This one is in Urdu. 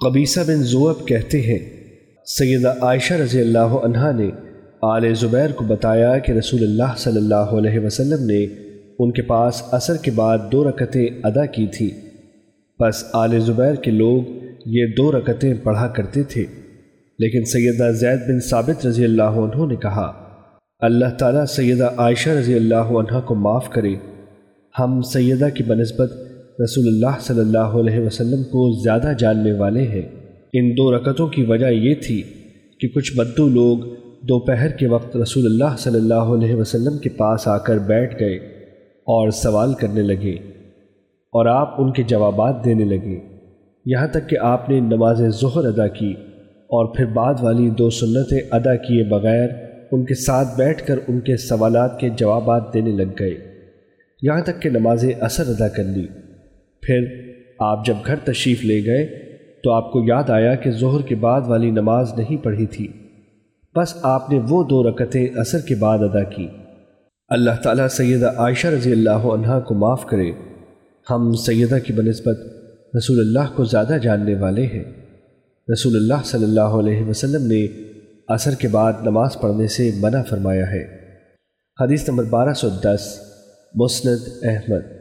قبیصہ بن زوب کہتے ہیں، سیدہ عائشہ رضی اللہ عنہ نے آل زبیر کو بتایا کہ رسول اللہ صلی اللہ علیہ وسلم نے ان کے پاس عصر کے بعد دو رکتیں ادا کی تھی پس آل زبیر کے لوگ یہ دو رکتیں پڑھا کرتے تھے۔ لیکن سیدہ زید بن ثابت رضی اللہ عنہ نے کہا، اللہ تعالیٰ سیدہ عائشہ رضی اللہ عنہ کو معاف کرے، ہم سیدہ کی بنسبت رسول اللہ صلی اللہ علیہ وسلم کو زیادہ جاننے والے ہیں۔ ان دو رکتوں کی وجہ یہ تھی کہ کچھ بدو لوگ دوپہر کے وقت رسول اللہ صلی اللہ علیہ وسلم کے پاس آ کر بیٹھ گئے اور سوال کرنے لگے اور آپ ان کے جوابات دینے لگے۔ یہاں تک کہ آپ نے نماز ظہر ادا کی اور پھر بعد والی دو سنتیں ادا کیے بغیر ان کے ساتھ بیٹھ کر ان کے سوالات کے جوابات دینے لگ گئے۔ یہاں تک کہ نماز اثر ادا کر لی۔ پھر آپ جب گھر تشریف لے گئے تو آپ کو یاد آیا کہ ظہر کے بعد والی نماز نہیں پڑھی تھی۔ بس آپ نے وہ دو رکتیں اثر کے بعد ادا کی۔ اللہ تعالیٰ سیدہ عائشہ رضی اللہ عنہ کو معاف کرے۔ ہم سیدہ کی بنسبت رسول اللہ کو زیادہ جاننے والے ہیں۔ رسول اللہ صلی اللہ علیہ وسلم نے عصر کے بعد نماز پڑھنے سے منع فرمایا ہے۔ حدیث نمبر بارہ سو دس، مسند احمد۔